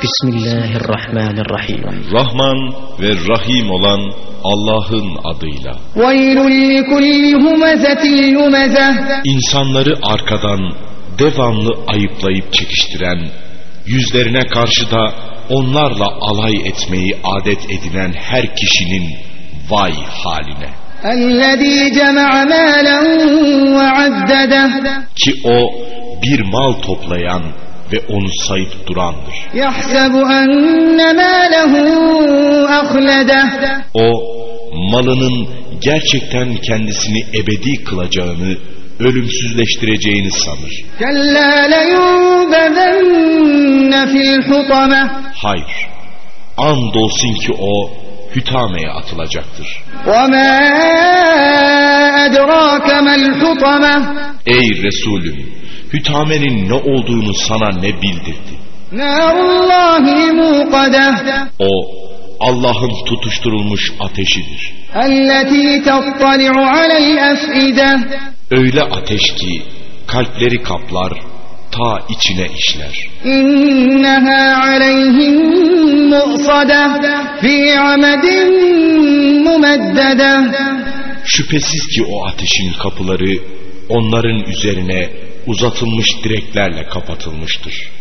Bismillahirrahmanirrahim. Rahman ve Rahim olan Allah'ın adıyla. İnsanları arkadan devamlı ayıplayıp çekiştiren, yüzlerine karşı da onlarla alay etmeyi adet edinen her kişinin vay haline. Ki o bir mal toplayan, ve onu sayıp durandır. O malının gerçekten kendisini ebedi kılacağını, ölümsüzleştireceğini sanır. Hayır, andolsun ki o hütameye atılacaktır. Ey Resulüm! Hütame'nin ne olduğunu sana ne bildirdi? O Allah'ın tutuşturulmuş ateşidir. Öyle ateş ki kalpleri kaplar, ta içine işler. Şüphesiz ki o ateşin kapıları onların üzerine uzatılmış direklerle kapatılmıştır.